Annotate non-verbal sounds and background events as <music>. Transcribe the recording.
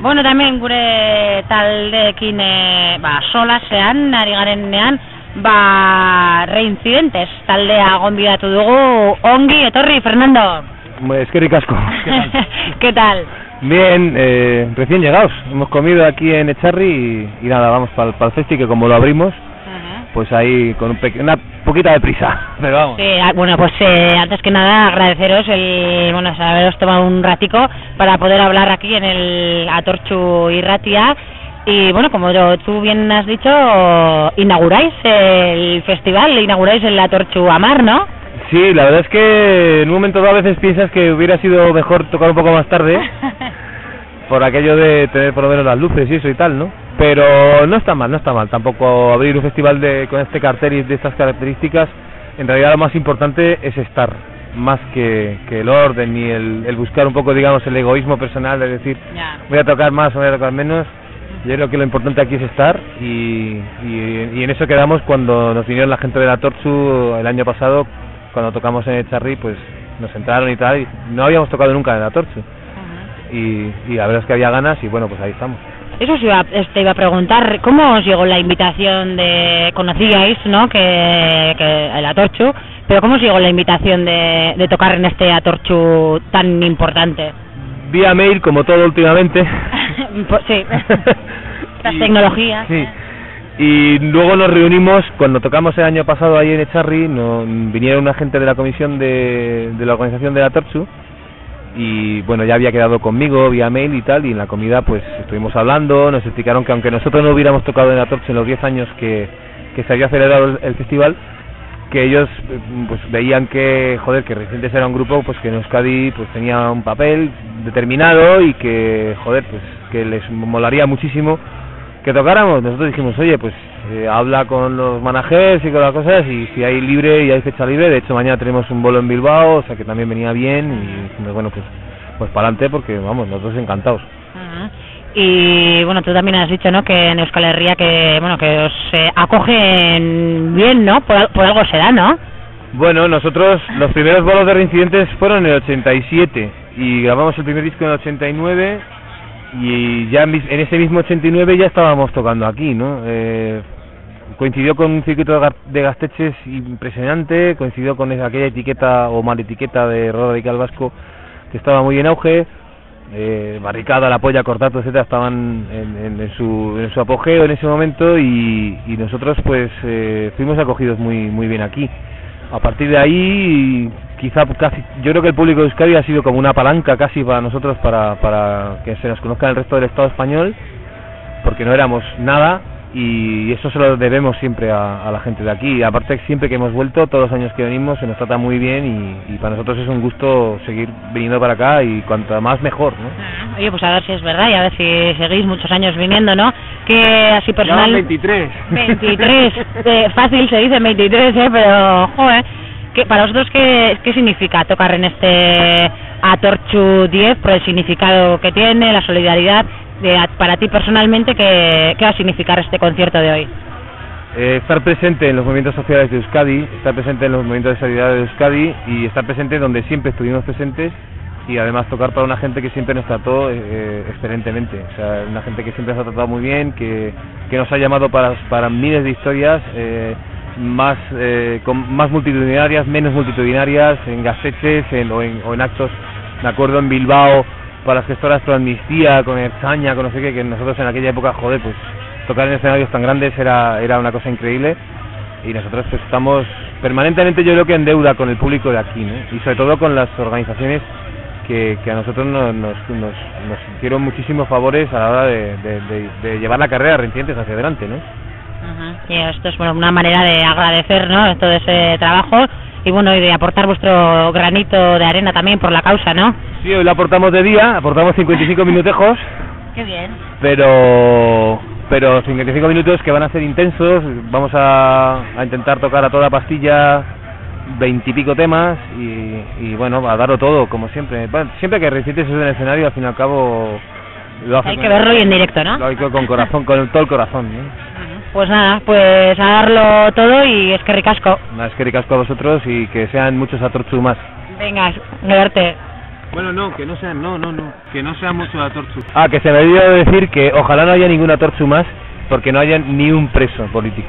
Bueno, tamen gure taldeekin e, ba, solasean, ari garenean, ba, reincidentes taldea gonbidatu dugu, ongi, etorri, Fernando. Eskerrik asko. <laughs> ¿Qué tal? Bien, eh, recién llegados. Hemos comido aquí en Echarri y, y nada, vamos para el festi que como lo abrimos, pues ahí con un una poquita de prisa. <laughs> Pero vamos. Sí, ah, bueno, pues eh, antes que nada agradeceros el, bueno, haberos tomado un ratico para poder hablar aquí en el Atorchu y Ratia. Y bueno, como yo- tú bien has dicho, inauguráis el festival, inauguráis el Atorchu Amar, ¿no? Sí, la verdad es que en un momento dado a veces piensas que hubiera sido mejor tocar un poco más tarde <laughs> por aquello de tener por lo menos las luces y eso y tal, ¿no? Pero no está mal, no está mal. Tampoco abrir un festival de, con este cartel y de estas características, en realidad lo más importante es estar, más que, que el orden y el, el buscar un poco, digamos, el egoísmo personal de decir, voy a tocar más o voy a tocar menos. Yo creo que lo importante aquí es estar y, y, y en eso quedamos cuando nos vinieron la gente de la Torchu el año pasado, cuando tocamos en el Charri, pues nos entraron y tal, y no habíamos tocado nunca en la Torchu. Y, y la verdad es que había ganas y bueno, pues ahí estamos. Eso os iba, te iba a preguntar, ¿cómo os llegó la invitación de, conocíais, ¿no?, que, que el Atorchu, pero ¿cómo os llegó la invitación de, de tocar en este Atorchu tan importante? Vía mail, como todo últimamente. <laughs> Pues sí, <laughs> las Y- tecnologías. Sí. Y luego nos reunimos, cuando tocamos el año pasado ahí en Echarri, no, vinieron una gente de la comisión de, de la organización de la Torchu y bueno, ya había quedado conmigo vía mail y tal, y en la comida pues estuvimos hablando, nos explicaron que aunque nosotros no hubiéramos tocado en la Torchu en los 10 años que, que se había celebrado el, el festival, que ellos eh, pues veían que joder que Recientes era un grupo pues que en Euskadi pues tenía un papel determinado y que joder pues que les molaría muchísimo que tocáramos. Nosotros dijimos oye pues eh, habla con los managers y con las cosas y si hay libre y hay fecha libre de hecho mañana tenemos un bolo en Bilbao o sea que también venía bien y bueno pues pues para adelante porque vamos nosotros encantados Ajá. Y bueno, tú también has dicho, ¿no?, que en Euskal Herria que, bueno, que os eh, acogen bien, ¿no? Por, por algo será, ¿no? Bueno, nosotros los primeros bolos de reincidentes fueron en el 87 y grabamos el primer disco en el 89 y ya en ese mismo 89 ya estábamos tocando aquí, ¿no? Eh, coincidió con un circuito de, gasteches impresionante, coincidió con aquella etiqueta o mal etiqueta de radical vasco que estaba muy en auge, eh, Barricada, La Polla, Cortato, etcétera, estaban en, su, en su apogeo en ese momento y, y nosotros pues eh, fuimos acogidos muy muy bien aquí. A partir de ahí, quizá casi, yo creo que el público de Euskadi ha sido como una palanca casi para nosotros para, para que se nos conozca el resto del Estado español, porque no éramos nada y eso se lo debemos siempre a, a la gente de aquí. Aparte, siempre que hemos vuelto, todos los años que venimos, se nos trata muy bien y, y para nosotros es un gusto seguir viniendo para acá y cuanto más mejor, ¿no? Oye, pues a ver si es verdad y a ver si seguís muchos años viniendo, ¿no? Que así personal... 23. 23, <laughs> eh, fácil se dice 23, ¿eh? Pero, joder, ¿qué, para vosotros qué, qué significa tocar en este Atorchu 10 por el significado que tiene, la solidaridad? De, para ti personalmente, ¿qué, ¿qué va a significar este concierto de hoy? Eh, estar presente en los movimientos sociales de Euskadi, estar presente en los movimientos de solidaridad de Euskadi y estar presente donde siempre estuvimos presentes y además tocar para una gente que siempre nos trató eh, excelentemente, o sea, una gente que siempre nos ha tratado muy bien, que, que nos ha llamado para, para miles de historias, eh, más eh, con más multitudinarias, menos multitudinarias, en gasteches en, o, en, o en actos, me acuerdo en Bilbao, para las gestoras Pro Amnistía, con Erzaña, con no sé qué, que nosotros en aquella época, joder, pues tocar en escenarios tan grandes era, era una cosa increíble y nosotros pues estamos permanentemente yo creo que en deuda con el público de aquí, ¿no? Y sobre todo con las organizaciones que, que a nosotros nos, nos, nos, nos hicieron muchísimos favores a la hora de, de, llevar la carrera de Reincidentes hacia adelante, ¿no? Y esto es bueno, una manera de agradecer ¿no? todo ese trabajo y bueno y de aportar vuestro granito de arena también por la causa, ¿no? Sí, hoy lo aportamos de día, aportamos 55 minutejos, Qué bien. pero pero 55 minutos que van a ser intensos, vamos a, a intentar tocar a toda pastilla veintipico temas y, y bueno, a darlo todo, como siempre. Bueno, siempre que recites en el escenario, al fin y al cabo lo hace Hay que verlo y en directo, ¿no? Lo hay que con corazón, con todo el corazón. ¿no? Pues nada, pues a darlo todo y es que ricasco. Es que ricasco a vosotros y que sean muchos atorchu más. Venga, verte. Bueno, no, que no sea, no, no, no, que no sea mucho la torchu. Ah, que se me olvidó decir que ojalá no haya ninguna torchu más porque no haya ni un preso político.